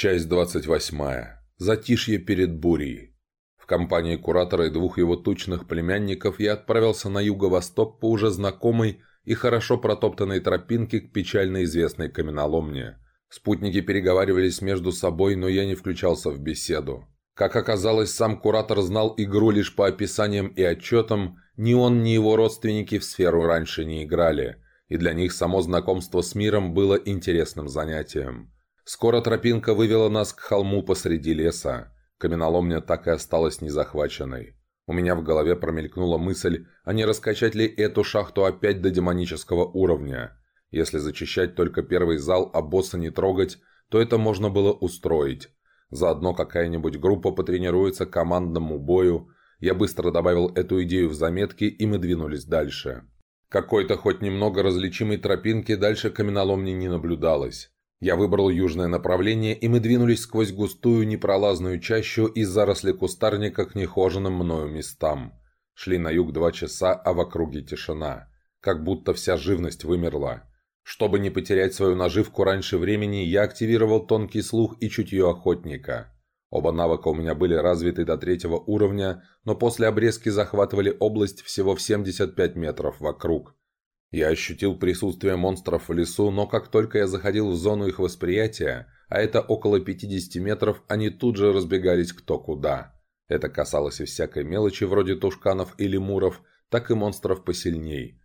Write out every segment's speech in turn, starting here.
Часть 28. Затишье перед бурей. В компании куратора и двух его тучных племянников я отправился на юго-восток по уже знакомой и хорошо протоптанной тропинке к печально известной каменоломне. Спутники переговаривались между собой, но я не включался в беседу. Как оказалось, сам куратор знал игру лишь по описаниям и отчетам, ни он, ни его родственники в сферу раньше не играли, и для них само знакомство с миром было интересным занятием. Скоро тропинка вывела нас к холму посреди леса. Каменоломня так и осталась незахваченной. У меня в голове промелькнула мысль, а не раскачать ли эту шахту опять до демонического уровня. Если зачищать только первый зал, а босса не трогать, то это можно было устроить. Заодно какая-нибудь группа потренируется к командному бою. Я быстро добавил эту идею в заметки, и мы двинулись дальше. Какой-то хоть немного различимой тропинки дальше каменоломни не наблюдалось. Я выбрал южное направление, и мы двинулись сквозь густую непролазную чащу из заросли кустарника к нехоженным мною местам. Шли на юг два часа, а в округе тишина. Как будто вся живность вымерла. Чтобы не потерять свою наживку раньше времени, я активировал тонкий слух и чутье охотника. Оба навыка у меня были развиты до третьего уровня, но после обрезки захватывали область всего в 75 метров вокруг. Я ощутил присутствие монстров в лесу, но как только я заходил в зону их восприятия, а это около 50 метров, они тут же разбегались кто куда. Это касалось и всякой мелочи вроде тушканов или муров, так и монстров посильней.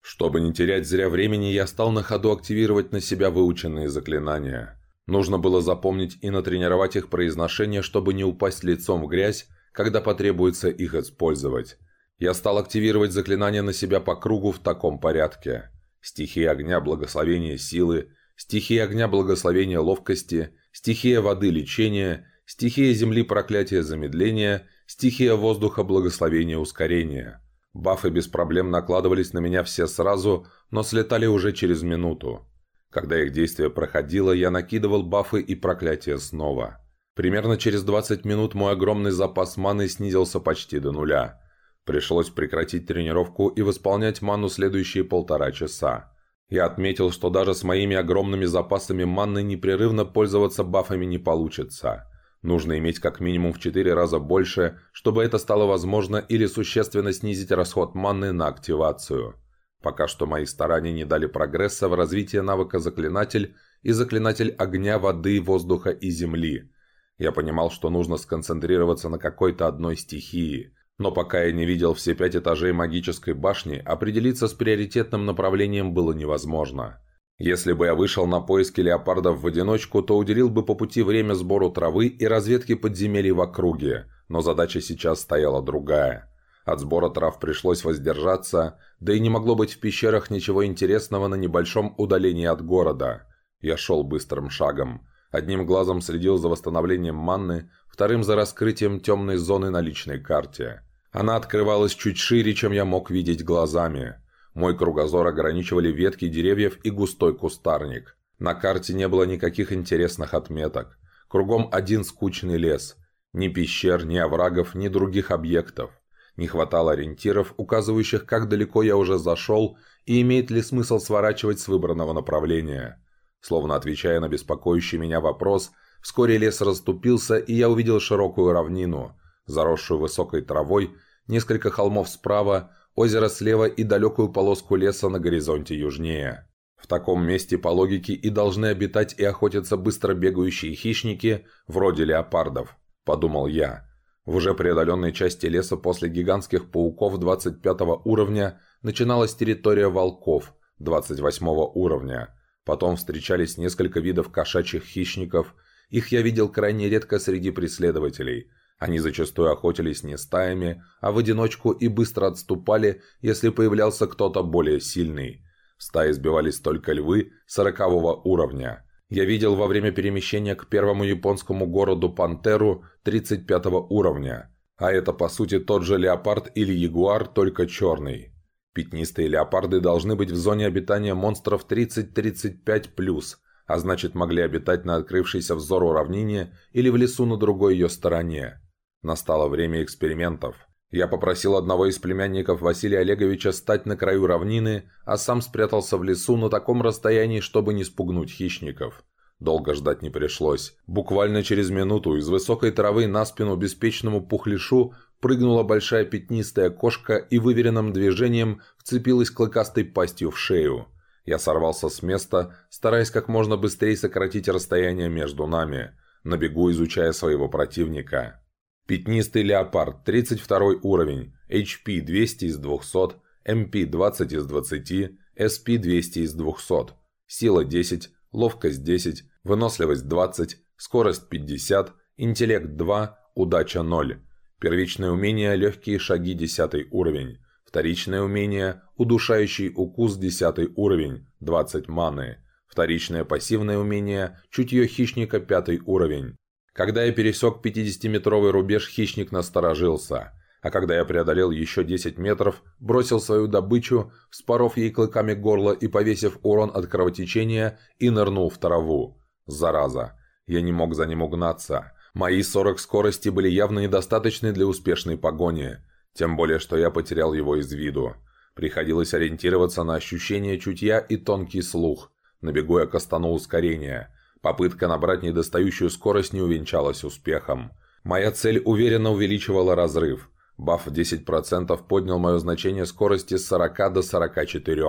Чтобы не терять зря времени, я стал на ходу активировать на себя выученные заклинания. Нужно было запомнить и натренировать их произношение, чтобы не упасть лицом в грязь, когда потребуется их использовать. Я стал активировать заклинания на себя по кругу в таком порядке. Стихия огня – благословение силы, стихия огня – благословение ловкости, стихия воды – лечение, стихия земли – проклятие замедления, стихия воздуха – благословение ускорения. Бафы без проблем накладывались на меня все сразу, но слетали уже через минуту. Когда их действие проходило, я накидывал бафы и проклятия снова. Примерно через 20 минут мой огромный запас маны снизился почти до нуля – Пришлось прекратить тренировку и восполнять ману следующие полтора часа. Я отметил, что даже с моими огромными запасами манны непрерывно пользоваться бафами не получится. Нужно иметь как минимум в 4 раза больше, чтобы это стало возможно или существенно снизить расход манны на активацию. Пока что мои старания не дали прогресса в развитии навыка заклинатель и заклинатель огня, воды, воздуха и земли. Я понимал, что нужно сконцентрироваться на какой-то одной стихии – но пока я не видел все пять этажей магической башни, определиться с приоритетным направлением было невозможно. Если бы я вышел на поиски леопардов в одиночку, то уделил бы по пути время сбору травы и разведки подземелий в округе, но задача сейчас стояла другая. От сбора трав пришлось воздержаться, да и не могло быть в пещерах ничего интересного на небольшом удалении от города. Я шел быстрым шагом. Одним глазом следил за восстановлением манны, вторым за раскрытием темной зоны на личной карте. Она открывалась чуть шире, чем я мог видеть глазами. Мой кругозор ограничивали ветки деревьев и густой кустарник. На карте не было никаких интересных отметок. Кругом один скучный лес. Ни пещер, ни оврагов, ни других объектов. Не хватало ориентиров, указывающих, как далеко я уже зашел и имеет ли смысл сворачивать с выбранного направления. Словно отвечая на беспокоящий меня вопрос, вскоре лес расступился, и я увидел широкую равнину, заросшую высокой травой несколько холмов справа, озеро слева и далекую полоску леса на горизонте южнее. В таком месте по логике и должны обитать и охотиться быстро бегающие хищники, вроде леопардов, подумал я. В уже преодоленной части леса после гигантских пауков 25 уровня начиналась территория волков 28 уровня. Потом встречались несколько видов кошачьих хищников. Их я видел крайне редко среди преследователей – они зачастую охотились не стаями, а в одиночку и быстро отступали, если появлялся кто-то более сильный. В стае сбивались только львы сорокового уровня. Я видел во время перемещения к первому японскому городу Пантеру 35 уровня. А это по сути тот же леопард или ягуар, только черный. Пятнистые леопарды должны быть в зоне обитания монстров 30-35+, а значит могли обитать на открывшейся взору равнине или в лесу на другой ее стороне. Настало время экспериментов. Я попросил одного из племянников Василия Олеговича стать на краю равнины, а сам спрятался в лесу на таком расстоянии, чтобы не спугнуть хищников. Долго ждать не пришлось. Буквально через минуту из высокой травы на спину беспечному пухлишу прыгнула большая пятнистая кошка и выверенным движением вцепилась клыкастой пастью в шею. Я сорвался с места, стараясь как можно быстрее сократить расстояние между нами, на бегу изучая своего противника. Пятнистый леопард, 32 уровень, HP 200 из 200, MP 20 из 20, SP 200 из 200, сила 10, ловкость 10, выносливость 20, скорость 50, интеллект 2, удача 0. Первичное умение «Легкие шаги» 10 уровень. Вторичное умение «Удушающий укус» 10 уровень, 20 маны. Вторичное пассивное умение «Чутье хищника» 5 уровень. Когда я пересек 50-метровый рубеж, хищник насторожился. А когда я преодолел еще 10 метров, бросил свою добычу, вспоров ей клыками горло и повесив урон от кровотечения, и нырнул в траву. Зараза. Я не мог за ним угнаться. Мои 40 скорости были явно недостаточны для успешной погони, тем более, что я потерял его из виду. Приходилось ориентироваться на ощущение чутья и тонкий слух. На я кастанул ускорение. Попытка набрать недостающую скорость не увенчалась успехом. Моя цель уверенно увеличивала разрыв. Баф в 10% поднял мое значение скорости с 40 до 44.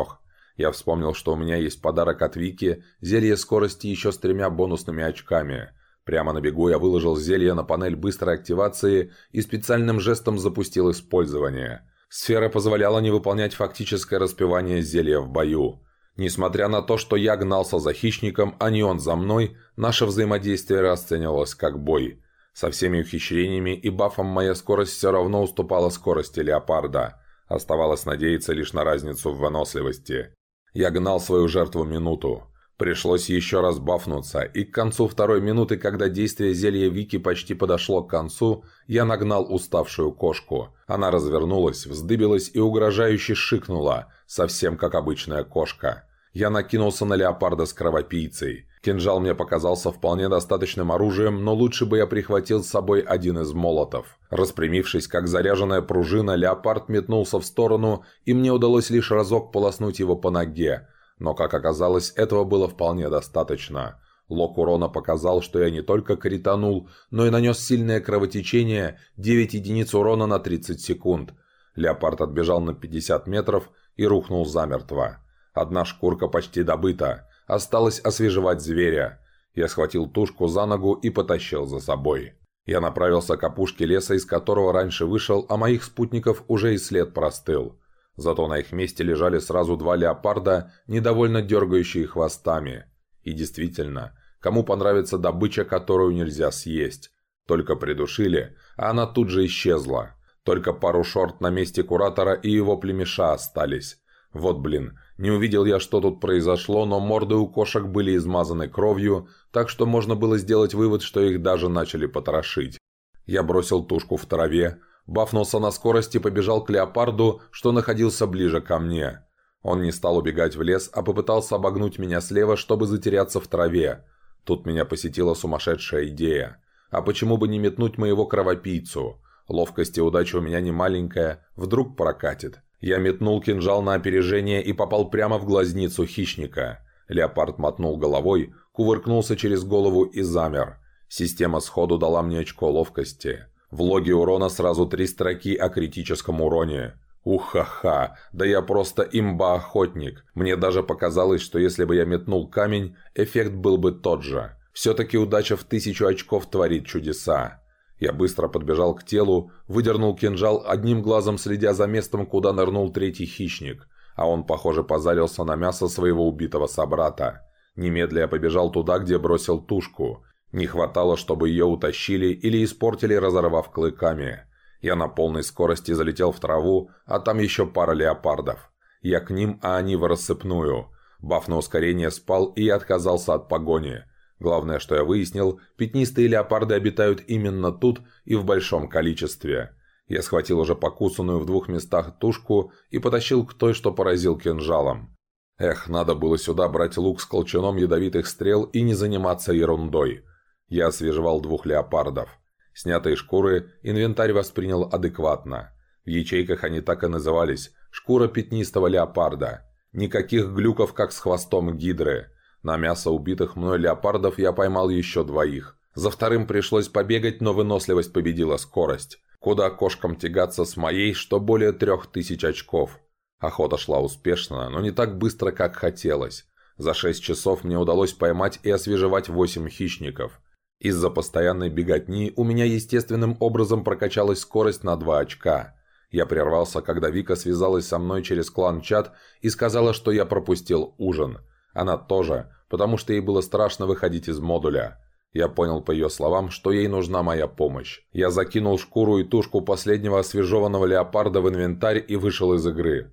Я вспомнил, что у меня есть подарок от Вики, зелье скорости еще с тремя бонусными очками. Прямо на бегу я выложил зелье на панель быстрой активации и специальным жестом запустил использование. Сфера позволяла не выполнять фактическое распивание зелья в бою. Несмотря на то, что я гнался за хищником, а не он за мной, наше взаимодействие расценивалось как бой. Со всеми ухищрениями и бафом моя скорость все равно уступала скорости леопарда. Оставалось надеяться лишь на разницу в выносливости. Я гнал свою жертву минуту. Пришлось еще раз бафнуться, и к концу второй минуты, когда действие зелья Вики почти подошло к концу, я нагнал уставшую кошку. Она развернулась, вздыбилась и угрожающе шикнула, совсем как обычная кошка. Я накинулся на леопарда с кровопийцей. Кинжал мне показался вполне достаточным оружием, но лучше бы я прихватил с собой один из молотов. Распрямившись, как заряженная пружина, леопард метнулся в сторону, и мне удалось лишь разок полоснуть его по ноге. Но, как оказалось, этого было вполне достаточно. Лок урона показал, что я не только кританул, но и нанес сильное кровотечение, 9 единиц урона на 30 секунд. Леопард отбежал на 50 метров и рухнул замертво. Одна шкурка почти добыта, осталось освежевать зверя. Я схватил тушку за ногу и потащил за собой. Я направился к опушке леса, из которого раньше вышел, а моих спутников уже и след простыл. Зато на их месте лежали сразу два леопарда, недовольно дергающие хвостами. И действительно, кому понравится добыча, которую нельзя съесть? Только придушили, а она тут же исчезла. Только пару шорт на месте куратора и его племеша остались. Вот блин, не увидел я, что тут произошло, но морды у кошек были измазаны кровью, так что можно было сделать вывод, что их даже начали потрошить. Я бросил тушку в траве, Бафнулся на скорость и побежал к леопарду, что находился ближе ко мне. Он не стал убегать в лес, а попытался обогнуть меня слева, чтобы затеряться в траве. Тут меня посетила сумасшедшая идея. А почему бы не метнуть моего кровопийцу? Ловкость и удача у меня не маленькая, вдруг прокатит. Я метнул кинжал на опережение и попал прямо в глазницу хищника. Леопард мотнул головой, кувыркнулся через голову и замер. Система сходу дала мне очко ловкости. В логе урона сразу три строки о критическом уроне. Уха-ха, да я просто имба-охотник. Мне даже показалось, что если бы я метнул камень, эффект был бы тот же. Все-таки удача в тысячу очков творит чудеса. Я быстро подбежал к телу, выдернул кинжал, одним глазом следя за местом, куда нырнул третий хищник. А он, похоже, позарился на мясо своего убитого собрата. Немедля я побежал туда, где бросил тушку. Не хватало, чтобы ее утащили или испортили, разорвав клыками. Я на полной скорости залетел в траву, а там еще пара леопардов. Я к ним, а они в рассыпную. Баф на ускорение спал, и отказался от погони. Главное, что я выяснил, пятнистые леопарды обитают именно тут и в большом количестве. Я схватил уже покусанную в двух местах тушку и потащил к той, что поразил кинжалом. Эх, надо было сюда брать лук с колчаном ядовитых стрел и не заниматься ерундой. Я освежевал двух леопардов. Снятые шкуры инвентарь воспринял адекватно. В ячейках они так и назывались – шкура пятнистого леопарда. Никаких глюков, как с хвостом гидры. На мясо убитых мной леопардов я поймал еще двоих. За вторым пришлось побегать, но выносливость победила скорость. Куда кошкам тягаться с моей, что более трех тысяч очков. Охота шла успешно, но не так быстро, как хотелось. За шесть часов мне удалось поймать и освежевать восемь хищников. Из-за постоянной беготни у меня естественным образом прокачалась скорость на два очка. Я прервался, когда Вика связалась со мной через клан-чат и сказала, что я пропустил ужин. Она тоже, потому что ей было страшно выходить из модуля. Я понял по ее словам, что ей нужна моя помощь. Я закинул шкуру и тушку последнего освежеванного леопарда в инвентарь и вышел из игры.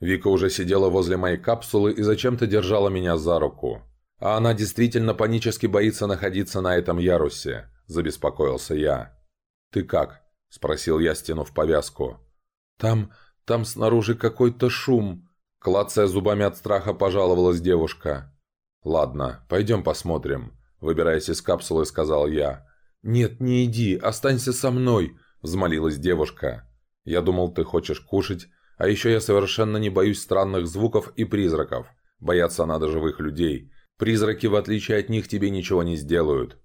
Вика уже сидела возле моей капсулы и зачем-то держала меня за руку. А она действительно панически боится находиться на этом ярусе, забеспокоился я. «Ты как?» – спросил я, стянув повязку. «Там... там снаружи какой-то шум», – клацая зубами от страха, пожаловалась девушка. «Ладно, пойдем посмотрим», – выбираясь из капсулы, сказал я. «Нет, не иди, останься со мной», – взмолилась девушка. «Я думал, ты хочешь кушать, а еще я совершенно не боюсь странных звуков и призраков. Бояться надо живых людей. Призраки, в отличие от них, тебе ничего не сделают».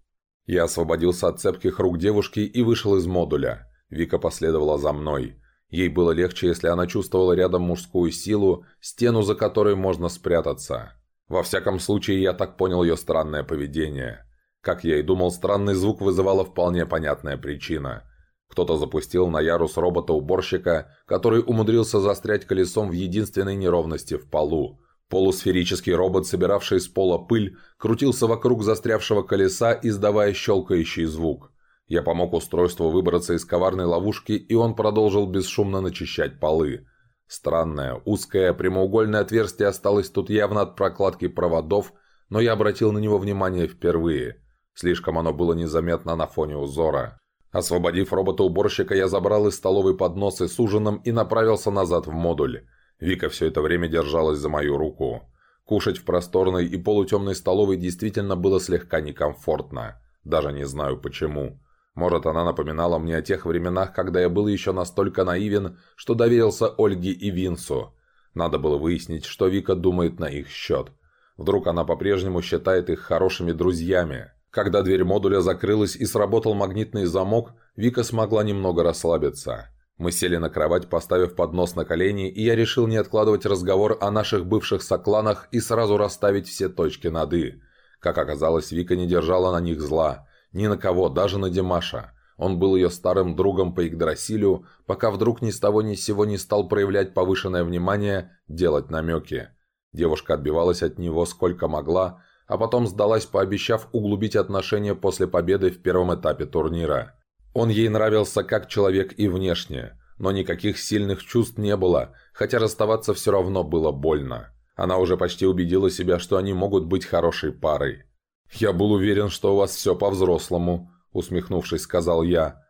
Я освободился от цепких рук девушки и вышел из модуля. Вика последовала за мной. Ей было легче, если она чувствовала рядом мужскую силу, стену, за которой можно спрятаться. Во всяком случае, я так понял ее странное поведение. Как я и думал, странный звук вызывала вполне понятная причина. Кто-то запустил на ярус робота-уборщика, который умудрился застрять колесом в единственной неровности в полу. Полусферический робот, собиравший с пола пыль, крутился вокруг застрявшего колеса, издавая щелкающий звук. Я помог устройству выбраться из коварной ловушки, и он продолжил бесшумно начищать полы. Странное, узкое, прямоугольное отверстие осталось тут явно от прокладки проводов, но я обратил на него внимание впервые. Слишком оно было незаметно на фоне узора. Освободив робота-уборщика, я забрал из столовой подносы с ужином и направился назад в модуль. Вика все это время держалась за мою руку. Кушать в просторной и полутемной столовой действительно было слегка некомфортно. Даже не знаю почему. Может, она напоминала мне о тех временах, когда я был еще настолько наивен, что доверился Ольге и Винсу. Надо было выяснить, что Вика думает на их счет. Вдруг она по-прежнему считает их хорошими друзьями. Когда дверь модуля закрылась и сработал магнитный замок, Вика смогла немного расслабиться. Мы сели на кровать, поставив поднос на колени, и я решил не откладывать разговор о наших бывших сокланах и сразу расставить все точки над «и». Как оказалось, Вика не держала на них зла – ни на кого, даже на Димаша. Он был ее старым другом по Игдрасилю, пока вдруг ни с того ни с сего не стал проявлять повышенное внимание, делать намеки. Девушка отбивалась от него сколько могла, а потом сдалась, пообещав углубить отношения после победы в первом этапе турнира. Он ей нравился как человек и внешне, но никаких сильных чувств не было, хотя расставаться все равно было больно. Она уже почти убедила себя, что они могут быть хорошей парой. «Я был уверен, что у вас все по-взрослому», — усмехнувшись, сказал я.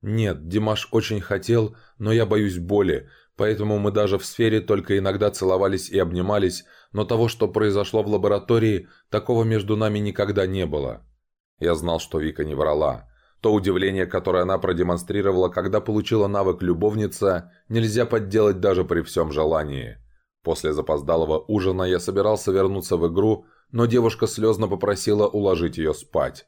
«Нет, Димаш очень хотел, но я боюсь боли, поэтому мы даже в сфере только иногда целовались и обнимались, но того, что произошло в лаборатории, такого между нами никогда не было». Я знал, что Вика не врала. То удивление, которое она продемонстрировала, когда получила навык любовница, нельзя подделать даже при всем желании. После запоздалого ужина я собирался вернуться в игру, но девушка слезно попросила уложить ее спать.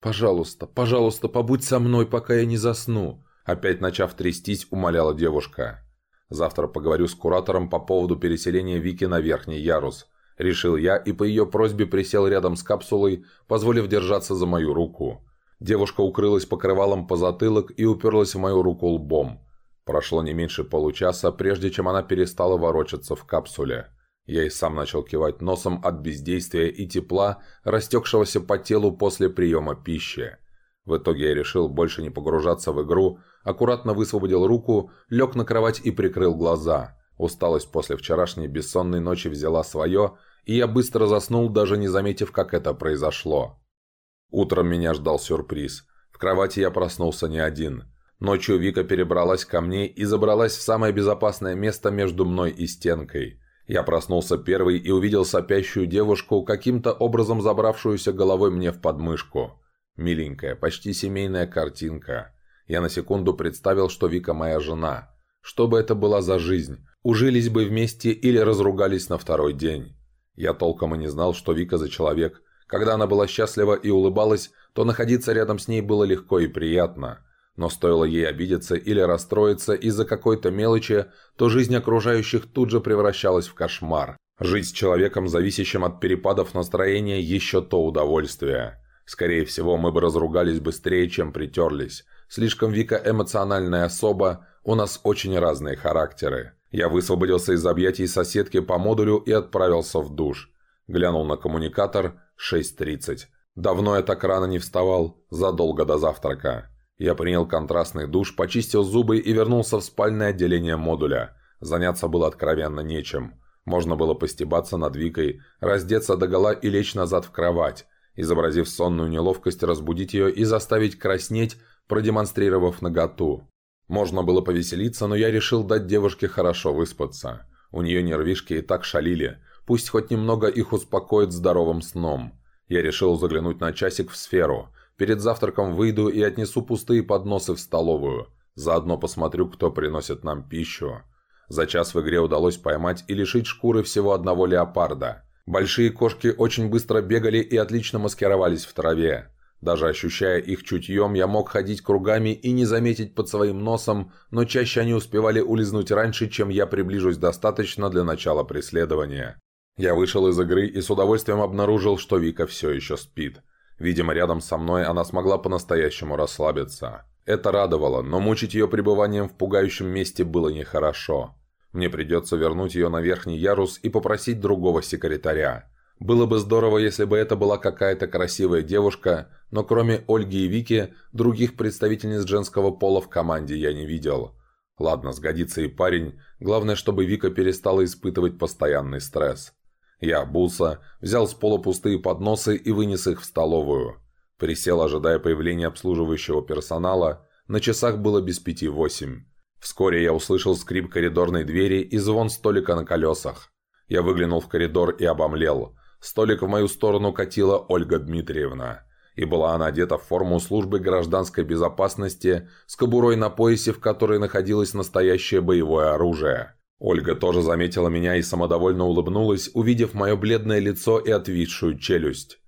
«Пожалуйста, пожалуйста, побудь со мной, пока я не засну», опять начав трястись, умоляла девушка. «Завтра поговорю с куратором по поводу переселения Вики на верхний ярус», решил я и по ее просьбе присел рядом с капсулой, позволив держаться за мою руку. Девушка укрылась покрывалом по затылок и уперлась в мою руку лбом. Прошло не меньше получаса, прежде чем она перестала ворочаться в капсуле. Я и сам начал кивать носом от бездействия и тепла, растекшегося по телу после приема пищи. В итоге я решил больше не погружаться в игру, аккуратно высвободил руку, лег на кровать и прикрыл глаза. Усталость после вчерашней бессонной ночи взяла свое, и я быстро заснул, даже не заметив, как это произошло. Утром меня ждал сюрприз. В кровати я проснулся не один. Ночью Вика перебралась ко мне и забралась в самое безопасное место между мной и стенкой. Я проснулся первый и увидел сопящую девушку, каким-то образом забравшуюся головой мне в подмышку. Миленькая, почти семейная картинка. Я на секунду представил, что Вика моя жена. Что бы это была за жизнь? Ужились бы вместе или разругались на второй день? Я толком и не знал, что Вика за человек. Когда она была счастлива и улыбалась, то находиться рядом с ней было легко и приятно. Но стоило ей обидеться или расстроиться из-за какой-то мелочи, то жизнь окружающих тут же превращалась в кошмар. Жить с человеком, зависящим от перепадов настроения, еще то удовольствие. Скорее всего, мы бы разругались быстрее, чем притерлись. Слишком Вика эмоциональная особа, у нас очень разные характеры. Я высвободился из объятий соседки по модулю и отправился в душ. Глянул на коммуникатор 6.30. Давно я так рано не вставал, задолго до завтрака. Я принял контрастный душ, почистил зубы и вернулся в спальное отделение модуля. Заняться было откровенно нечем. Можно было постебаться над Викой, раздеться догола и лечь назад в кровать, изобразив сонную неловкость, разбудить ее и заставить краснеть, продемонстрировав наготу. Можно было повеселиться, но я решил дать девушке хорошо выспаться. У нее нервишки и так шалили, пусть хоть немного их успокоит здоровым сном. Я решил заглянуть на часик в сферу. Перед завтраком выйду и отнесу пустые подносы в столовую. Заодно посмотрю, кто приносит нам пищу. За час в игре удалось поймать и лишить шкуры всего одного леопарда. Большие кошки очень быстро бегали и отлично маскировались в траве. Даже ощущая их чутьем, я мог ходить кругами и не заметить под своим носом, но чаще они успевали улизнуть раньше, чем я приближусь достаточно для начала преследования. Я вышел из игры и с удовольствием обнаружил, что Вика все еще спит. Видимо, рядом со мной она смогла по-настоящему расслабиться. Это радовало, но мучить ее пребыванием в пугающем месте было нехорошо. Мне придется вернуть ее на верхний ярус и попросить другого секретаря. Было бы здорово, если бы это была какая-то красивая девушка, но кроме Ольги и Вики, других представительниц женского пола в команде я не видел. Ладно, сгодится и парень, главное, чтобы Вика перестала испытывать постоянный стресс. Я обулся, взял с пола пустые подносы и вынес их в столовую. Присел, ожидая появления обслуживающего персонала. На часах было без пяти восемь. Вскоре я услышал скрип коридорной двери и звон столика на колесах. Я выглянул в коридор и обомлел. Столик в мою сторону катила Ольга Дмитриевна. И была она одета в форму службы гражданской безопасности с кобурой на поясе, в которой находилось настоящее боевое оружие. Ольга тоже заметила меня и самодовольно улыбнулась, увидев мое бледное лицо и отвисшую челюсть.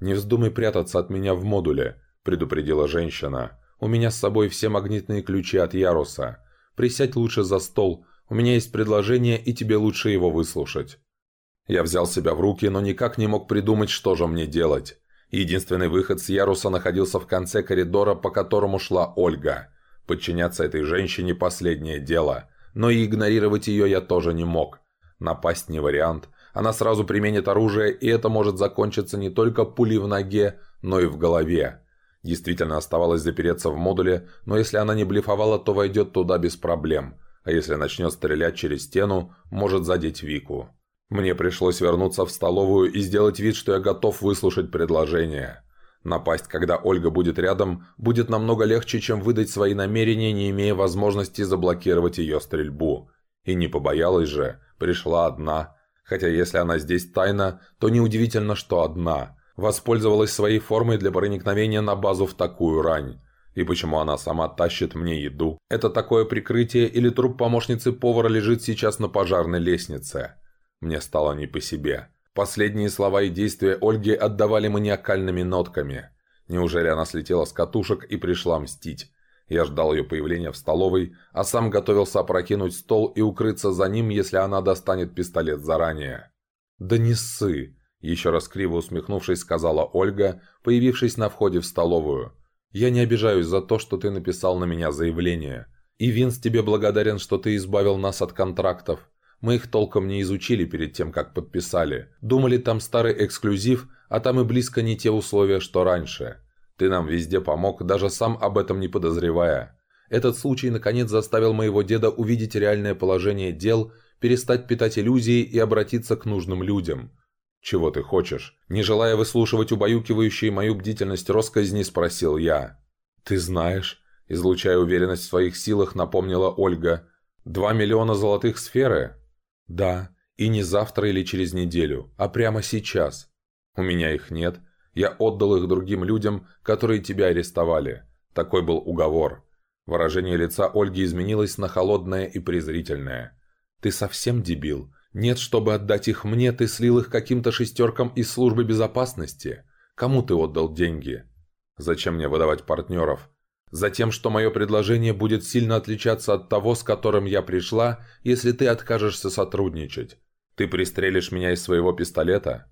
«Не вздумай прятаться от меня в модуле», – предупредила женщина. «У меня с собой все магнитные ключи от яруса. Присядь лучше за стол. У меня есть предложение, и тебе лучше его выслушать». Я взял себя в руки, но никак не мог придумать, что же мне делать. Единственный выход с яруса находился в конце коридора, по которому шла Ольга. Подчиняться этой женщине – последнее дело – но и игнорировать ее я тоже не мог. Напасть не вариант. Она сразу применит оружие, и это может закончиться не только пулей в ноге, но и в голове. Действительно оставалось запереться в модуле, но если она не блефовала, то войдет туда без проблем. А если начнет стрелять через стену, может задеть Вику. Мне пришлось вернуться в столовую и сделать вид, что я готов выслушать предложение. Напасть, когда Ольга будет рядом, будет намного легче, чем выдать свои намерения, не имея возможности заблокировать ее стрельбу. И не побоялась же, пришла одна. Хотя если она здесь тайна, то неудивительно, что одна. Воспользовалась своей формой для проникновения на базу в такую рань. И почему она сама тащит мне еду? Это такое прикрытие или труп помощницы повара лежит сейчас на пожарной лестнице? Мне стало не по себе. Последние слова и действия Ольги отдавали маниакальными нотками. Неужели она слетела с катушек и пришла мстить? Я ждал ее появления в столовой, а сам готовился опрокинуть стол и укрыться за ним, если она достанет пистолет заранее. «Да не ссы!» – еще раз криво усмехнувшись, сказала Ольга, появившись на входе в столовую. «Я не обижаюсь за то, что ты написал на меня заявление. И Винс тебе благодарен, что ты избавил нас от контрактов. Мы их толком не изучили перед тем, как подписали. Думали, там старый эксклюзив, а там и близко не те условия, что раньше. Ты нам везде помог, даже сам об этом не подозревая. Этот случай, наконец, заставил моего деда увидеть реальное положение дел, перестать питать иллюзии и обратиться к нужным людям. «Чего ты хочешь?» Не желая выслушивать убаюкивающие мою бдительность росказни, спросил я. «Ты знаешь?» Излучая уверенность в своих силах, напомнила Ольга. «Два миллиона золотых сферы?» «Да, и не завтра или через неделю, а прямо сейчас. У меня их нет. Я отдал их другим людям, которые тебя арестовали. Такой был уговор». Выражение лица Ольги изменилось на холодное и презрительное. «Ты совсем дебил? Нет, чтобы отдать их мне, ты слил их каким-то шестеркам из службы безопасности. Кому ты отдал деньги? Зачем мне выдавать партнеров? Затем, что мое предложение будет сильно отличаться от того, с которым я пришла, если ты откажешься сотрудничать. Ты пристрелишь меня из своего пистолета?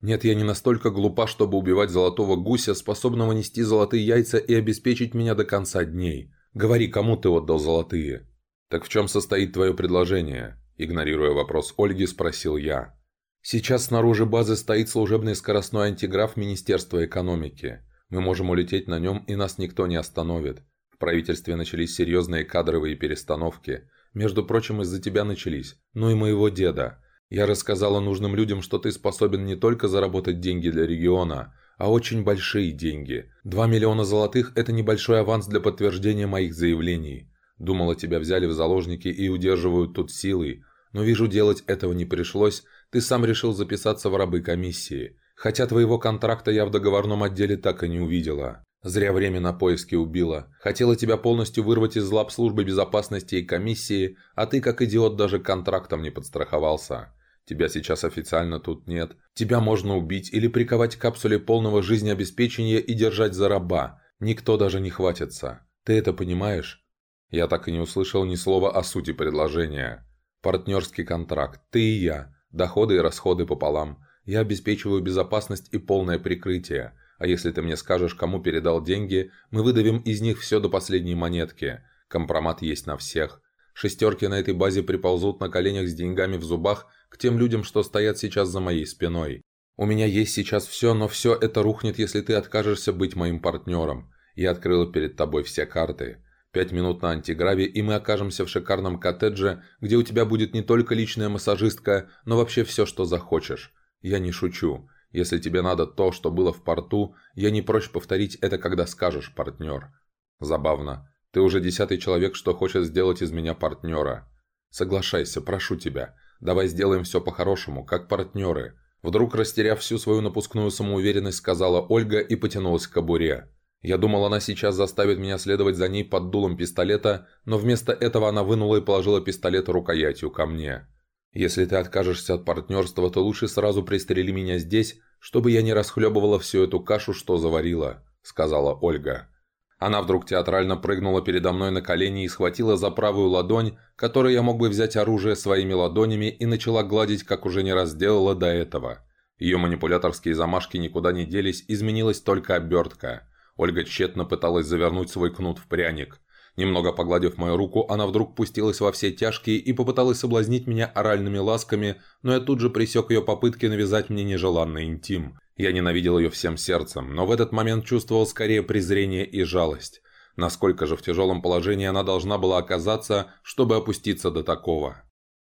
Нет, я не настолько глупа, чтобы убивать золотого гуся, способного нести золотые яйца и обеспечить меня до конца дней. Говори, кому ты отдал золотые? Так в чем состоит твое предложение? Игнорируя вопрос Ольги, спросил я. Сейчас снаружи базы стоит служебный скоростной антиграф Министерства экономики. Мы можем улететь на нем, и нас никто не остановит. В правительстве начались серьезные кадровые перестановки. Между прочим, из-за тебя начались. Ну и моего деда. Я рассказала нужным людям, что ты способен не только заработать деньги для региона, а очень большие деньги. Два миллиона золотых – это небольшой аванс для подтверждения моих заявлений. Думала, тебя взяли в заложники и удерживают тут силой. Но вижу, делать этого не пришлось. Ты сам решил записаться в рабы комиссии. Хотя твоего контракта я в договорном отделе так и не увидела. Зря время на поиски убила. Хотела тебя полностью вырвать из лап службы безопасности и комиссии, а ты, как идиот, даже контрактом не подстраховался. Тебя сейчас официально тут нет. Тебя можно убить или приковать к капсуле полного жизнеобеспечения и держать за раба. Никто даже не хватится. Ты это понимаешь? Я так и не услышал ни слова о сути предложения. Партнерский контракт. Ты и я. Доходы и расходы пополам. Я обеспечиваю безопасность и полное прикрытие. А если ты мне скажешь, кому передал деньги, мы выдавим из них все до последней монетки. Компромат есть на всех. Шестерки на этой базе приползут на коленях с деньгами в зубах к тем людям, что стоят сейчас за моей спиной. У меня есть сейчас все, но все это рухнет, если ты откажешься быть моим партнером. Я открыла перед тобой все карты. Пять минут на антиграве, и мы окажемся в шикарном коттедже, где у тебя будет не только личная массажистка, но вообще все, что захочешь. Я не шучу. Если тебе надо то, что было в порту, я не прочь повторить это, когда скажешь, партнер. Забавно. Ты уже десятый человек, что хочет сделать из меня партнера. Соглашайся, прошу тебя. Давай сделаем все по-хорошему, как партнеры. Вдруг, растеряв всю свою напускную самоуверенность, сказала Ольга и потянулась к кобуре. Я думал, она сейчас заставит меня следовать за ней под дулом пистолета, но вместо этого она вынула и положила пистолет рукоятью ко мне. Если ты откажешься от партнерства, то лучше сразу пристрели меня здесь, чтобы я не расхлебывала всю эту кашу, что заварила», — сказала Ольга. Она вдруг театрально прыгнула передо мной на колени и схватила за правую ладонь, которой я мог бы взять оружие своими ладонями, и начала гладить, как уже не раз делала до этого. Ее манипуляторские замашки никуда не делись, изменилась только обертка. Ольга тщетно пыталась завернуть свой кнут в пряник. Немного погладив мою руку, она вдруг пустилась во все тяжкие и попыталась соблазнить меня оральными ласками, но я тут же пресек ее попытки навязать мне нежеланный интим. Я ненавидел ее всем сердцем, но в этот момент чувствовал скорее презрение и жалость. Насколько же в тяжелом положении она должна была оказаться, чтобы опуститься до такого?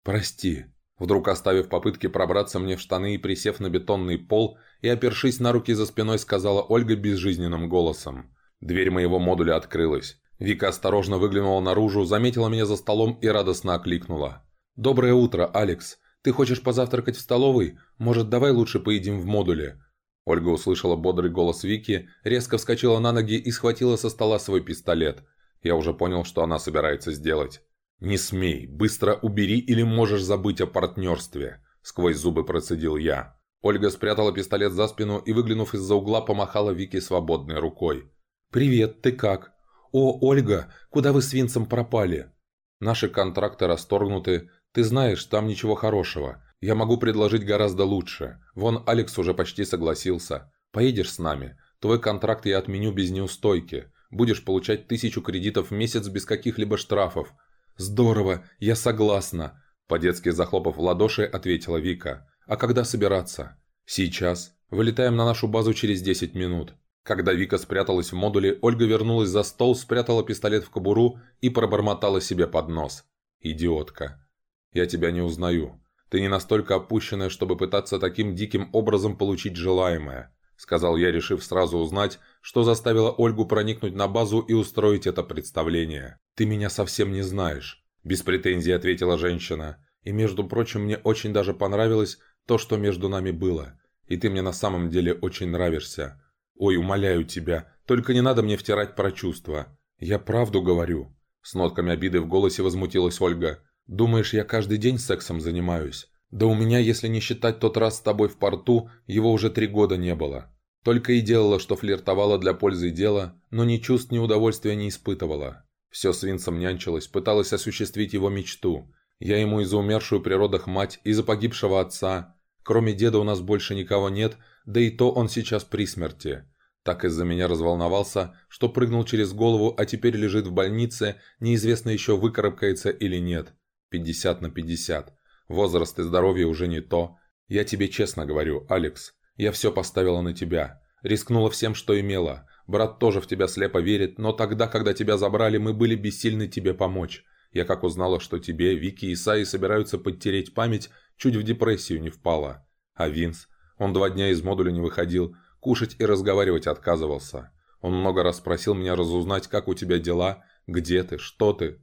«Прости», Вдруг оставив попытки пробраться мне в штаны и присев на бетонный пол, и опершись на руки за спиной, сказала Ольга безжизненным голосом. Дверь моего модуля открылась. Вика осторожно выглянула наружу, заметила меня за столом и радостно окликнула. «Доброе утро, Алекс. Ты хочешь позавтракать в столовой? Может, давай лучше поедим в модуле?» Ольга услышала бодрый голос Вики, резко вскочила на ноги и схватила со стола свой пистолет. Я уже понял, что она собирается сделать. «Не смей, быстро убери или можешь забыть о партнерстве», – сквозь зубы процедил я. Ольга спрятала пистолет за спину и, выглянув из-за угла, помахала Вике свободной рукой. «Привет, ты как?» «О, Ольга, куда вы с Винцем пропали?» «Наши контракты расторгнуты. Ты знаешь, там ничего хорошего. Я могу предложить гораздо лучше. Вон Алекс уже почти согласился. Поедешь с нами. Твой контракт я отменю без неустойки. Будешь получать тысячу кредитов в месяц без каких-либо штрафов. Здорово, я согласна!» По-детски захлопав в ладоши, ответила Вика. «А когда собираться?» «Сейчас. Вылетаем на нашу базу через 10 минут». Когда Вика спряталась в модуле, Ольга вернулась за стол, спрятала пистолет в кобуру и пробормотала себе под нос. «Идиотка. Я тебя не узнаю. Ты не настолько опущенная, чтобы пытаться таким диким образом получить желаемое», сказал я, решив сразу узнать, что заставило Ольгу проникнуть на базу и устроить это представление. «Ты меня совсем не знаешь», без претензий ответила женщина. «И между прочим, мне очень даже понравилось то, что между нами было. И ты мне на самом деле очень нравишься». «Ой, умоляю тебя, только не надо мне втирать про чувства. Я правду говорю». С нотками обиды в голосе возмутилась Ольга. «Думаешь, я каждый день сексом занимаюсь? Да у меня, если не считать тот раз с тобой в порту, его уже три года не было. Только и делала, что флиртовала для пользы дела, но ни чувств, ни удовольствия не испытывала. Все с Винсом нянчилась, пыталась осуществить его мечту. Я ему и за умершую при мать, и за погибшего отца. Кроме деда у нас больше никого нет, да и то он сейчас при смерти. Так из-за меня разволновался, что прыгнул через голову, а теперь лежит в больнице, неизвестно еще выкарабкается или нет. 50 на 50. Возраст и здоровье уже не то. Я тебе честно говорю, Алекс, я все поставила на тебя. Рискнула всем, что имела. Брат тоже в тебя слепо верит, но тогда, когда тебя забрали, мы были бессильны тебе помочь. Я как узнала, что тебе, Вики и Саи собираются подтереть память, чуть в депрессию не впала. А Винс? Он два дня из модуля не выходил, кушать и разговаривать отказывался. Он много раз просил меня разузнать, как у тебя дела, где ты, что ты.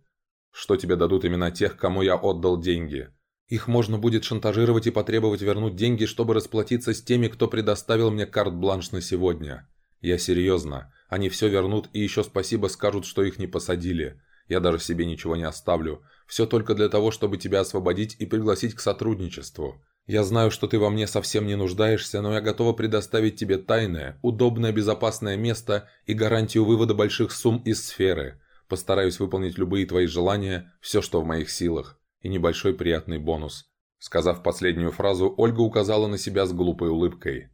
Что тебе дадут именно тех, кому я отдал деньги. Их можно будет шантажировать и потребовать вернуть деньги, чтобы расплатиться с теми, кто предоставил мне карт-бланш на сегодня. Я серьезно. Они все вернут и еще спасибо скажут, что их не посадили. Я даже себе ничего не оставлю. Все только для того, чтобы тебя освободить и пригласить к сотрудничеству. Я знаю, что ты во мне совсем не нуждаешься, но я готова предоставить тебе тайное, удобное, безопасное место и гарантию вывода больших сумм из сферы. Постараюсь выполнить любые твои желания, все, что в моих силах и небольшой приятный бонус. Сказав последнюю фразу, Ольга указала на себя с глупой улыбкой.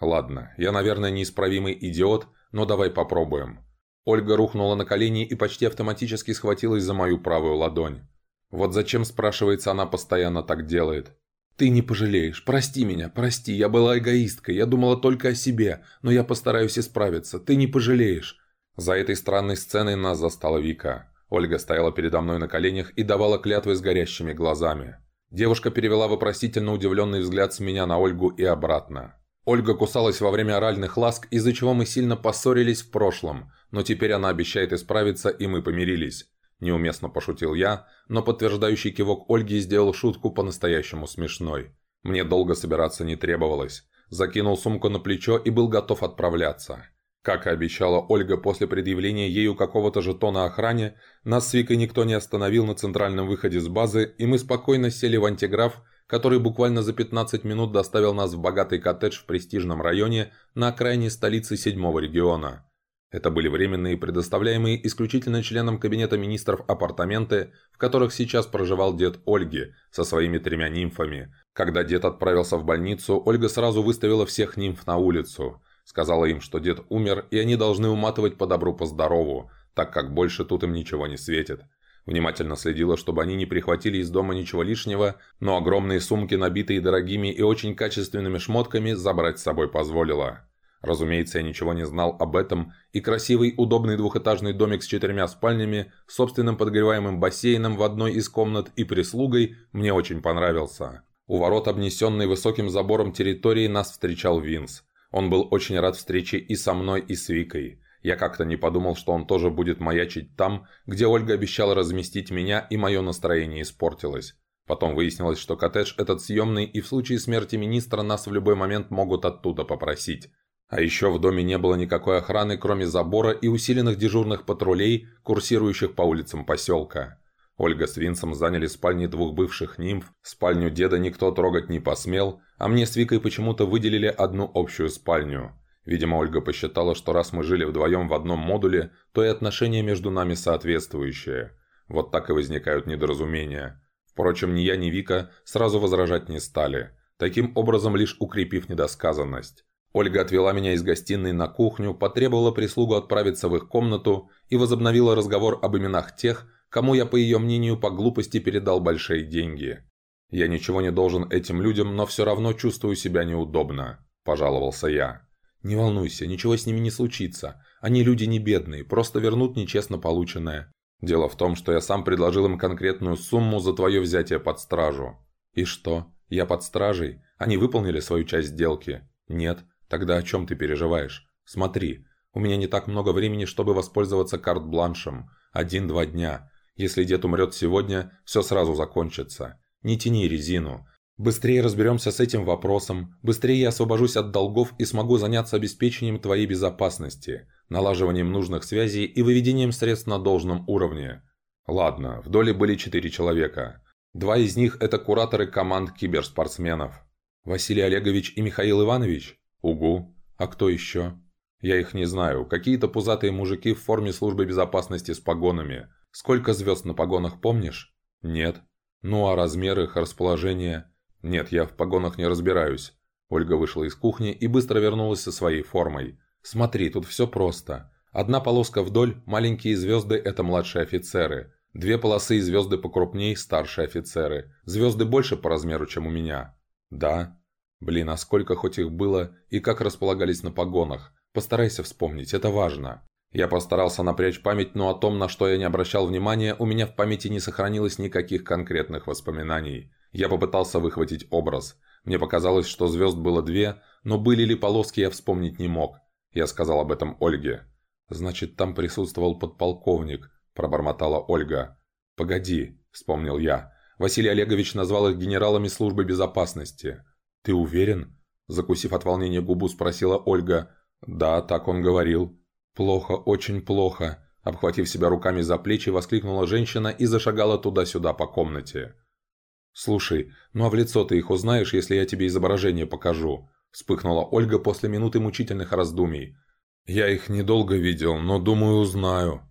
«Ладно, я, наверное, неисправимый идиот, но давай попробуем». Ольга рухнула на колени и почти автоматически схватилась за мою правую ладонь. Вот зачем, спрашивается, она постоянно так делает. «Ты не пожалеешь. Прости меня, прости. Я была эгоисткой. Я думала только о себе. Но я постараюсь исправиться. Ты не пожалеешь». За этой странной сценой нас застала Вика. Ольга стояла передо мной на коленях и давала клятвы с горящими глазами. Девушка перевела вопросительно удивленный взгляд с меня на Ольгу и обратно. Ольга кусалась во время оральных ласк, из-за чего мы сильно поссорились в прошлом, но теперь она обещает исправиться, и мы помирились. Неуместно пошутил я, но подтверждающий кивок Ольги сделал шутку по-настоящему смешной. Мне долго собираться не требовалось. Закинул сумку на плечо и был готов отправляться. Как и обещала Ольга после предъявления ею какого-то жетона охране, нас с Викой никто не остановил на центральном выходе с базы, и мы спокойно сели в антиграф, который буквально за 15 минут доставил нас в богатый коттедж в престижном районе на окраине столицы седьмого региона. Это были временные, предоставляемые исключительно членам кабинета министров апартаменты, в которых сейчас проживал дед Ольги со своими тремя нимфами. Когда дед отправился в больницу, Ольга сразу выставила всех нимф на улицу – Сказала им, что дед умер, и они должны уматывать по добру по так как больше тут им ничего не светит. Внимательно следила, чтобы они не прихватили из дома ничего лишнего, но огромные сумки, набитые дорогими и очень качественными шмотками, забрать с собой позволила. Разумеется, я ничего не знал об этом, и красивый, удобный двухэтажный домик с четырьмя спальнями, собственным подогреваемым бассейном в одной из комнат и прислугой мне очень понравился. У ворот, обнесенной высоким забором территории, нас встречал Винс. Он был очень рад встрече и со мной, и с Викой. Я как-то не подумал, что он тоже будет маячить там, где Ольга обещала разместить меня, и мое настроение испортилось. Потом выяснилось, что коттедж этот съемный, и в случае смерти министра нас в любой момент могут оттуда попросить. А еще в доме не было никакой охраны, кроме забора и усиленных дежурных патрулей, курсирующих по улицам поселка. Ольга с Винсом заняли спальни двух бывших нимф, спальню деда никто трогать не посмел, а мне с Викой почему-то выделили одну общую спальню. Видимо, Ольга посчитала, что раз мы жили вдвоем в одном модуле, то и отношения между нами соответствующие. Вот так и возникают недоразумения. Впрочем, ни я, ни Вика сразу возражать не стали, таким образом лишь укрепив недосказанность. Ольга отвела меня из гостиной на кухню, потребовала прислугу отправиться в их комнату и возобновила разговор об именах тех, кому я, по ее мнению, по глупости передал большие деньги. Я ничего не должен этим людям, но все равно чувствую себя неудобно», – пожаловался я. «Не волнуйся, ничего с ними не случится. Они люди не бедные, просто вернут нечестно полученное. Дело в том, что я сам предложил им конкретную сумму за твое взятие под стражу». «И что? Я под стражей? Они выполнили свою часть сделки?» «Нет. Тогда о чем ты переживаешь? Смотри, у меня не так много времени, чтобы воспользоваться карт-бланшем. Один-два дня. Если дед умрет сегодня, все сразу закончится. Не тяни резину. Быстрее разберемся с этим вопросом, быстрее я освобожусь от долгов и смогу заняться обеспечением твоей безопасности, налаживанием нужных связей и выведением средств на должном уровне. Ладно, в доле были четыре человека. Два из них – это кураторы команд киберспортсменов. Василий Олегович и Михаил Иванович? Угу. А кто еще? Я их не знаю. Какие-то пузатые мужики в форме службы безопасности с погонами. Сколько звезд на погонах, помнишь? Нет. Ну а размер их, расположение? Нет, я в погонах не разбираюсь. Ольга вышла из кухни и быстро вернулась со своей формой. Смотри, тут все просто. Одна полоска вдоль, маленькие звезды – это младшие офицеры. Две полосы и звезды покрупней – старшие офицеры. Звезды больше по размеру, чем у меня. Да. Блин, а сколько хоть их было и как располагались на погонах. Постарайся вспомнить, это важно. Я постарался напрячь память, но о том, на что я не обращал внимания, у меня в памяти не сохранилось никаких конкретных воспоминаний. Я попытался выхватить образ. Мне показалось, что звезд было две, но были ли полоски я вспомнить не мог. Я сказал об этом Ольге. «Значит, там присутствовал подполковник», – пробормотала Ольга. «Погоди», – вспомнил я. Василий Олегович назвал их генералами службы безопасности. «Ты уверен?» – закусив от волнения губу, спросила Ольга. «Да, так он говорил». «Плохо, очень плохо», – обхватив себя руками за плечи, воскликнула женщина и зашагала туда-сюда по комнате. «Слушай, ну а в лицо ты их узнаешь, если я тебе изображение покажу?» – вспыхнула Ольга после минуты мучительных раздумий. «Я их недолго видел, но думаю, узнаю».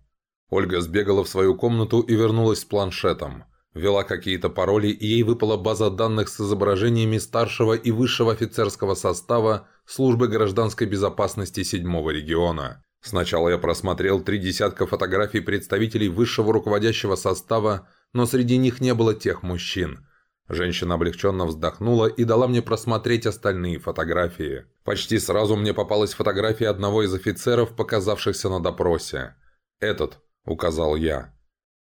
Ольга сбегала в свою комнату и вернулась с планшетом. Ввела какие-то пароли, и ей выпала база данных с изображениями старшего и высшего офицерского состава службы гражданской безопасности седьмого региона. Сначала я просмотрел три десятка фотографий представителей высшего руководящего состава, но среди них не было тех мужчин. Женщина облегченно вздохнула и дала мне просмотреть остальные фотографии. Почти сразу мне попалась фотография одного из офицеров, показавшихся на допросе. «Этот», — указал я.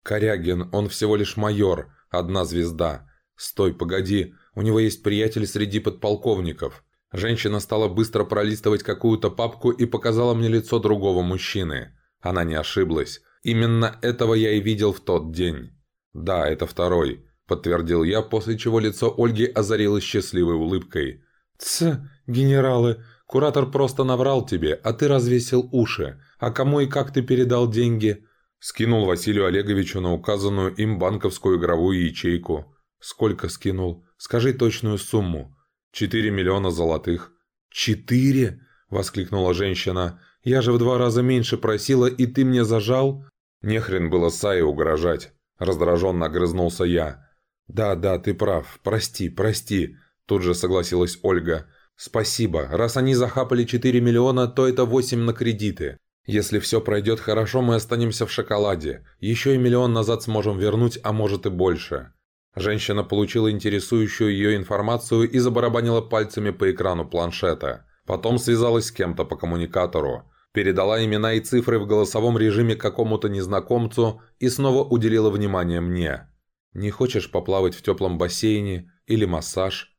«Корягин, он всего лишь майор, одна звезда. Стой, погоди, у него есть приятель среди подполковников». Женщина стала быстро пролистывать какую-то папку и показала мне лицо другого мужчины. Она не ошиблась. Именно этого я и видел в тот день. Да, это второй подтвердил я, после чего лицо Ольги озарилось счастливой улыбкой. «Тсс, генералы, куратор просто наврал тебе, а ты развесил уши. А кому и как ты передал деньги?» Скинул Василию Олеговичу на указанную им банковскую игровую ячейку. «Сколько скинул? Скажи точную сумму». «Четыре миллиона золотых». «Четыре?» – воскликнула женщина. «Я же в два раза меньше просила, и ты мне зажал?» «Нехрен было Сае угрожать», – раздраженно огрызнулся я. «Да, да, ты прав. Прости, прости», – тут же согласилась Ольга. «Спасибо. Раз они захапали 4 миллиона, то это 8 на кредиты. Если все пройдет хорошо, мы останемся в шоколаде. Еще и миллион назад сможем вернуть, а может и больше». Женщина получила интересующую ее информацию и забарабанила пальцами по экрану планшета. Потом связалась с кем-то по коммуникатору. Передала имена и цифры в голосовом режиме какому-то незнакомцу и снова уделила внимание мне. Не хочешь поплавать в теплом бассейне или массаж?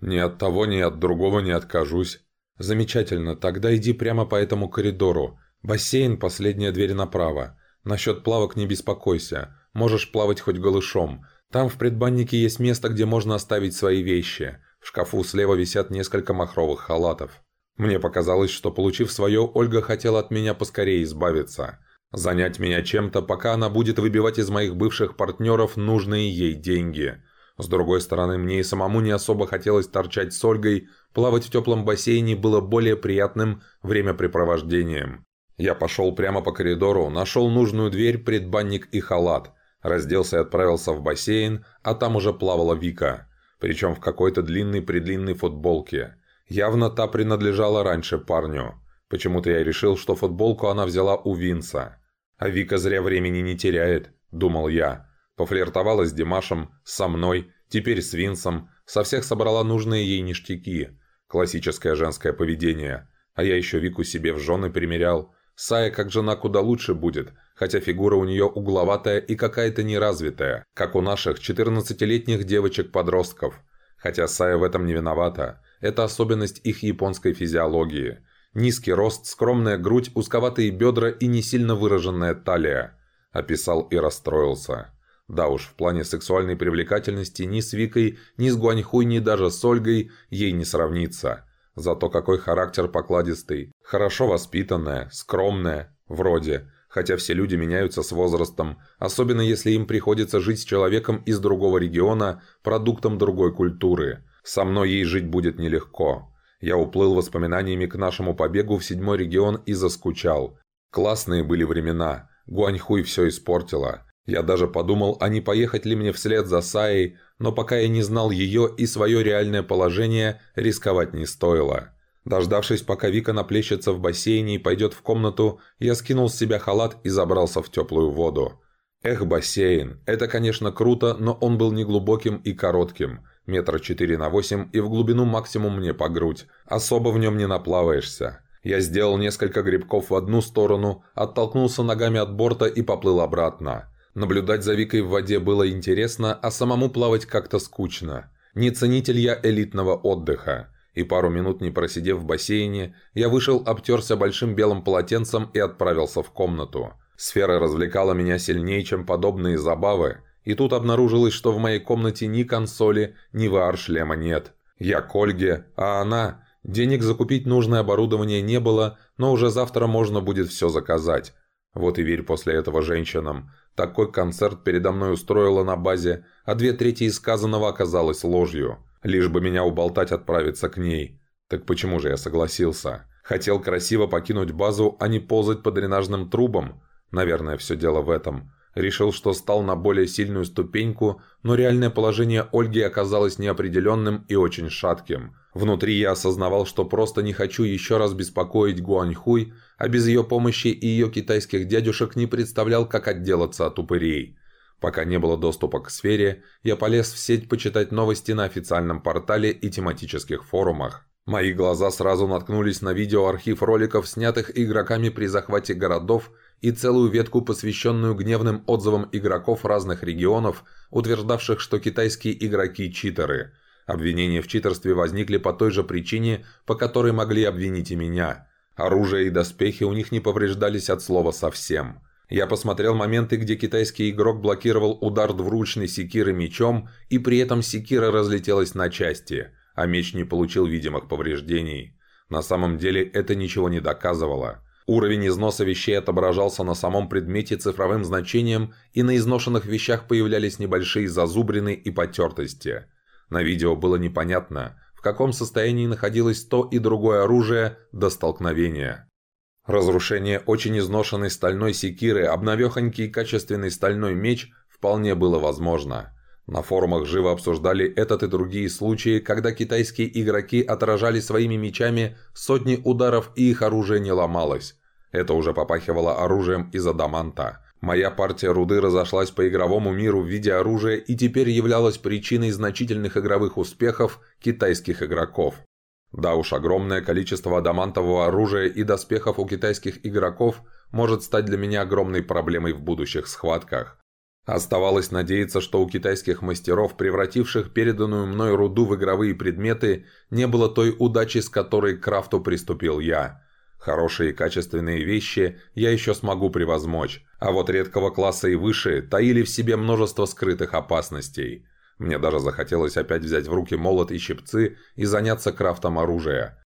Ни от того, ни от другого не откажусь. Замечательно, тогда иди прямо по этому коридору. Бассейн – последняя дверь направо. Насчет плавок не беспокойся. Можешь плавать хоть голышом. Там в предбаннике есть место, где можно оставить свои вещи. В шкафу слева висят несколько махровых халатов. Мне показалось, что, получив свое, Ольга хотела от меня поскорее избавиться – Занять меня чем-то, пока она будет выбивать из моих бывших партнеров нужные ей деньги. С другой стороны, мне и самому не особо хотелось торчать с Ольгой, плавать в теплом бассейне было более приятным времяпрепровождением. Я пошел прямо по коридору, нашел нужную дверь, предбанник и халат, разделся и отправился в бассейн, а там уже плавала Вика, причем в какой-то длинной-предлинной футболке. Явно та принадлежала раньше парню. Почему-то я решил, что футболку она взяла у Винса. А Вика зря времени не теряет, думал я. Пофлиртовала с Димашем, со мной, теперь с Винсом, со всех собрала нужные ей ништяки. Классическое женское поведение. А я еще Вику себе в жены примерял. Сая как жена куда лучше будет, хотя фигура у нее угловатая и какая-то неразвитая, как у наших 14-летних девочек-подростков. Хотя Сая в этом не виновата. Это особенность их японской физиологии – Низкий рост, скромная грудь, узковатые бедра и не сильно выраженная талия. Описал и расстроился. Да уж, в плане сексуальной привлекательности ни с Викой, ни с Гуаньхуй, ни даже с Ольгой ей не сравнится. Зато какой характер покладистый. Хорошо воспитанная, скромная, вроде. хотя все люди меняются с возрастом, особенно если им приходится жить с человеком из другого региона, продуктом другой культуры. Со мной ей жить будет нелегко. Я уплыл воспоминаниями к нашему побегу в седьмой регион и заскучал. Классные были времена. Гуаньхуй все испортила. Я даже подумал, а не поехать ли мне вслед за Саей, но пока я не знал ее и свое реальное положение, рисковать не стоило. Дождавшись, пока Вика наплещется в бассейне и пойдет в комнату, я скинул с себя халат и забрался в теплую воду. Эх, бассейн. Это, конечно, круто, но он был неглубоким и коротким. Метра четыре на восемь и в глубину максимум мне по грудь. Особо в нем не наплаваешься. Я сделал несколько грибков в одну сторону, оттолкнулся ногами от борта и поплыл обратно. Наблюдать за Викой в воде было интересно, а самому плавать как-то скучно. Не ценитель я элитного отдыха и пару минут не просидев в бассейне, я вышел, обтерся большим белым полотенцем и отправился в комнату. Сфера развлекала меня сильнее, чем подобные забавы, и тут обнаружилось, что в моей комнате ни консоли, ни VR-шлема нет. Я к Ольге, а она... Денег закупить нужное оборудование не было, но уже завтра можно будет все заказать. Вот и верь после этого женщинам. Такой концерт передо мной устроила на базе, а две трети из сказанного оказалось ложью. Лишь бы меня уболтать отправиться к ней. Так почему же я согласился? Хотел красиво покинуть базу, а не ползать по дренажным трубам? Наверное, все дело в этом. Решил, что стал на более сильную ступеньку, но реальное положение Ольги оказалось неопределенным и очень шатким. Внутри я осознавал, что просто не хочу еще раз беспокоить Гуаньхуй, а без ее помощи и ее китайских дядюшек не представлял, как отделаться от упырей. Пока не было доступа к сфере, я полез в сеть почитать новости на официальном портале и тематических форумах. Мои глаза сразу наткнулись на видеоархив роликов, снятых игроками при захвате городов, и целую ветку, посвященную гневным отзывам игроков разных регионов, утверждавших, что китайские игроки – читеры. Обвинения в читерстве возникли по той же причине, по которой могли обвинить и меня. Оружие и доспехи у них не повреждались от слова совсем – я посмотрел моменты, где китайский игрок блокировал удар двуручной секиры мечом, и при этом секира разлетелась на части, а меч не получил видимых повреждений. На самом деле это ничего не доказывало. Уровень износа вещей отображался на самом предмете цифровым значением, и на изношенных вещах появлялись небольшие зазубрины и потертости. На видео было непонятно, в каком состоянии находилось то и другое оружие до столкновения. Разрушение очень изношенной стальной секиры, обновехонький и качественный стальной меч вполне было возможно. На форумах живо обсуждали этот и другие случаи, когда китайские игроки отражали своими мечами сотни ударов и их оружие не ломалось. Это уже попахивало оружием из адаманта. Моя партия руды разошлась по игровому миру в виде оружия и теперь являлась причиной значительных игровых успехов китайских игроков. Да уж, огромное количество адамантового оружия и доспехов у китайских игроков может стать для меня огромной проблемой в будущих схватках. Оставалось надеяться, что у китайских мастеров, превративших переданную мной руду в игровые предметы, не было той удачи, с которой к крафту приступил я. Хорошие и качественные вещи я еще смогу превозмочь, а вот редкого класса и выше таили в себе множество скрытых опасностей. Мне даже захотелось опять взять в руки молот и щипцы и заняться крафтом оружия.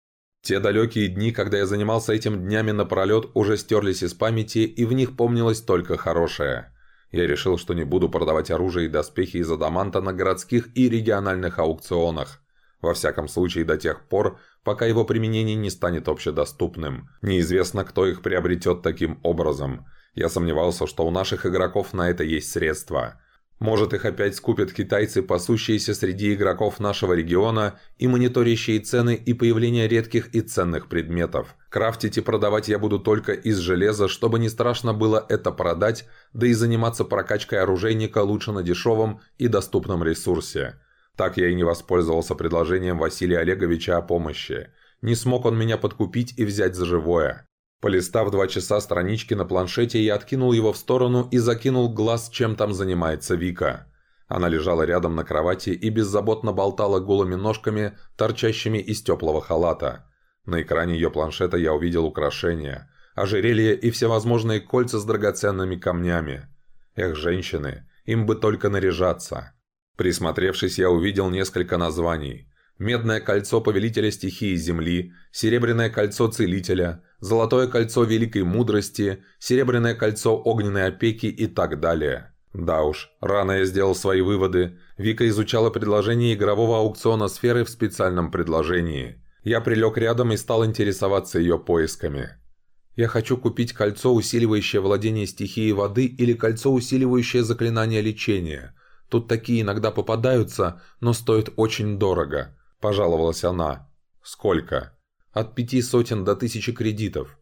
Те далекие дни, когда я занимался этим днями напролет, уже стерлись из памяти, и в них помнилось только хорошее. Я решил, что не буду продавать оружие и доспехи из адаманта на городских и региональных аукционах. Во всяком случае, до тех пор, пока его применение не станет общедоступным. Неизвестно, кто их приобретет таким образом. Я сомневался, что у наших игроков на это есть средства. Может, их опять скупят китайцы, пасущиеся среди игроков нашего региона и мониторящие цены и появление редких и ценных предметов. Крафтить и продавать я буду только из железа, чтобы не страшно было это продать, да и заниматься прокачкой оружейника лучше на дешевом и доступном ресурсе. Так я и не воспользовался предложением Василия Олеговича о помощи. Не смог он меня подкупить и взять за живое. Полистав два часа странички на планшете, я откинул его в сторону и закинул глаз, чем там занимается Вика. Она лежала рядом на кровати и беззаботно болтала голыми ножками, торчащими из теплого халата. На экране ее планшета я увидел украшения, ожерелья и всевозможные кольца с драгоценными камнями. Эх, женщины, им бы только наряжаться. Присмотревшись, я увидел несколько названий. медное кольцо повелителя стихии Земли, серебряное кольцо целителя, золотое кольцо великой мудрости, серебряное кольцо огненной опеки и так далее. Да уж, рано я сделал свои выводы. Вика изучала предложение игрового аукциона сферы в специальном предложении. Я прилег рядом и стал интересоваться ее поисками. Я хочу купить кольцо, усиливающее владение стихией воды или кольцо, усиливающее заклинание лечения. Тут такие иногда попадаются, но стоят очень дорого», – пожаловалась она. «Сколько?» «От пяти сотен до тысячи кредитов».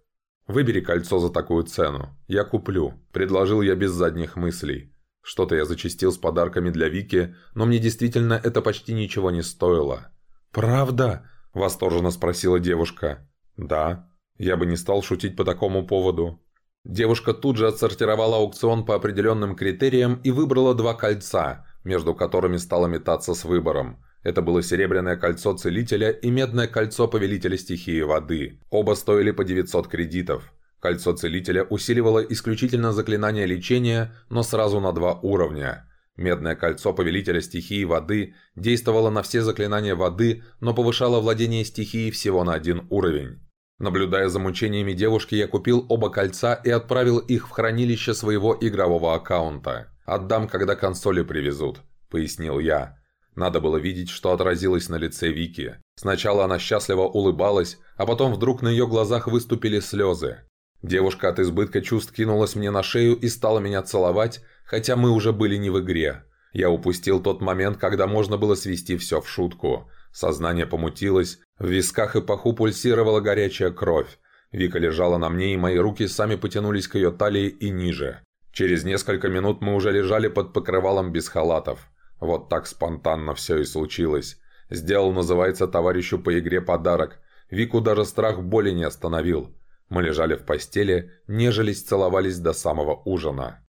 «Выбери кольцо за такую цену. Я куплю», – предложил я без задних мыслей. Что-то я зачастил с подарками для Вики, но мне действительно это почти ничего не стоило. «Правда?» – восторженно спросила девушка. «Да. Я бы не стал шутить по такому поводу». Девушка тут же отсортировала аукцион по определенным критериям и выбрала два кольца, между которыми стала метаться с выбором. Это было серебряное кольцо Целителя и медное кольцо Повелителя Стихии Воды. Оба стоили по 900 кредитов. Кольцо Целителя усиливало исключительно заклинание лечения, но сразу на два уровня. Медное кольцо Повелителя Стихии Воды действовало на все заклинания воды, но повышало владение стихией всего на один уровень. Наблюдая за мучениями девушки, я купил оба кольца и отправил их в хранилище своего игрового аккаунта. «Отдам, когда консоли привезут», — пояснил я. Надо было видеть, что отразилось на лице Вики. Сначала она счастливо улыбалась, а потом вдруг на ее глазах выступили слезы. Девушка от избытка чувств кинулась мне на шею и стала меня целовать, хотя мы уже были не в игре. Я упустил тот момент, когда можно было свести все в шутку. Сознание помутилось, в висках и паху пульсировала горячая кровь. Вика лежала на мне, и мои руки сами потянулись к ее талии и ниже. Через несколько минут мы уже лежали под покрывалом без халатов. Вот так спонтанно все и случилось. Сделал, называется, товарищу по игре подарок. Вику даже страх боли не остановил. Мы лежали в постели, нежились, целовались до самого ужина.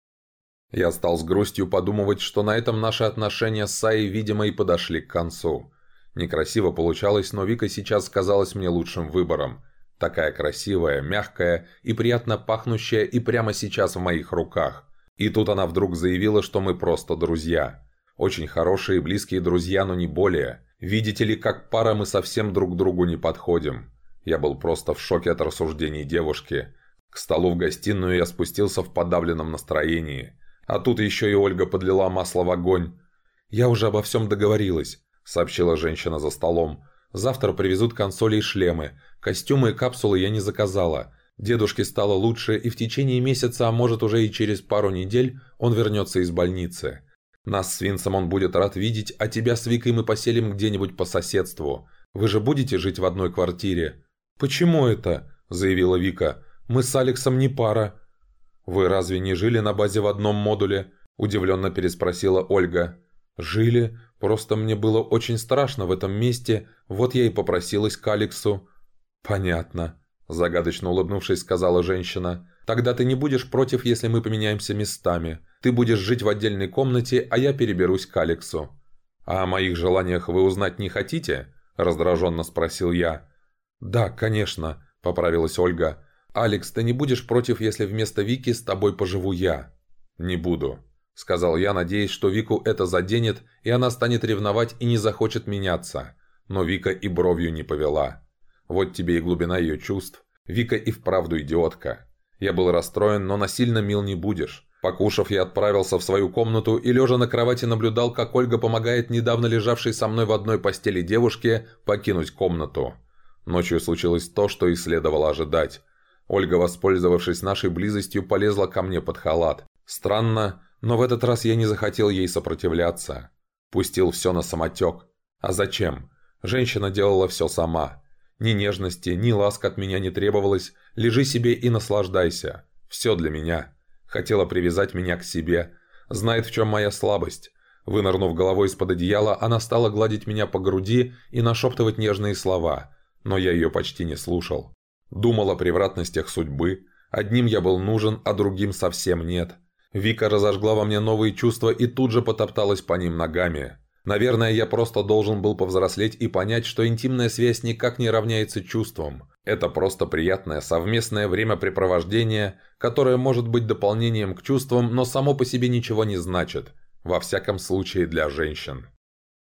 Я стал с грустью подумывать, что на этом наши отношения с Саей, видимо, и подошли к концу. Некрасиво получалось, но Вика сейчас казалась мне лучшим выбором. Такая красивая, мягкая и приятно пахнущая и прямо сейчас в моих руках. И тут она вдруг заявила, что мы просто друзья. Очень хорошие и близкие друзья, но не более. Видите ли, как пара мы совсем друг другу не подходим. Я был просто в шоке от рассуждений девушки. К столу в гостиную я спустился в подавленном настроении. А тут еще и Ольга подлила масло в огонь. «Я уже обо всем договорилась», — сообщила женщина за столом. «Завтра привезут консоли и шлемы. Костюмы и капсулы я не заказала. Дедушке стало лучше, и в течение месяца, а может уже и через пару недель, он вернется из больницы. Нас с Винсом он будет рад видеть, а тебя с Викой мы поселим где-нибудь по соседству. Вы же будете жить в одной квартире?» «Почему это?» – заявила Вика. «Мы с Алексом не пара». «Вы разве не жили на базе в одном модуле?» – удивленно переспросила Ольга. «Жили. Просто мне было очень страшно в этом месте, вот я и попросилась к Алексу». «Понятно», – загадочно улыбнувшись, сказала женщина. «Тогда ты не будешь против, если мы поменяемся местами. Ты будешь жить в отдельной комнате, а я переберусь к Алексу». «А о моих желаниях вы узнать не хотите?» – раздраженно спросил я. «Да, конечно», – поправилась Ольга. «Алекс, ты не будешь против, если вместо Вики с тобой поживу я?» «Не буду», – сказал я, надеясь, что Вику это заденет, и она станет ревновать и не захочет меняться. Но Вика и бровью не повела. Вот тебе и глубина ее чувств. Вика и вправду идиотка. Я был расстроен, но насильно мил не будешь. Покушав, я отправился в свою комнату и, лежа на кровати, наблюдал, как Ольга помогает недавно лежавшей со мной в одной постели девушке покинуть комнату. Ночью случилось то, что и следовало ожидать. Ольга, воспользовавшись нашей близостью, полезла ко мне под халат. Странно, но в этот раз я не захотел ей сопротивляться. Пустил все на самотек. А зачем? Женщина делала все сама. Ни нежности, ни ласк от меня не требовалось. Лежи себе и наслаждайся. Все для меня. Хотела привязать меня к себе. Знает, в чем моя слабость. Вынырнув головой из-под одеяла, она стала гладить меня по груди и нашептывать нежные слова – но я ее почти не слушал. Думал о превратностях судьбы. Одним я был нужен, а другим совсем нет. Вика разожгла во мне новые чувства и тут же потопталась по ним ногами. Наверное, я просто должен был повзрослеть и понять, что интимная связь никак не равняется чувствам. Это просто приятное совместное времяпрепровождение, которое может быть дополнением к чувствам, но само по себе ничего не значит. Во всяком случае для женщин.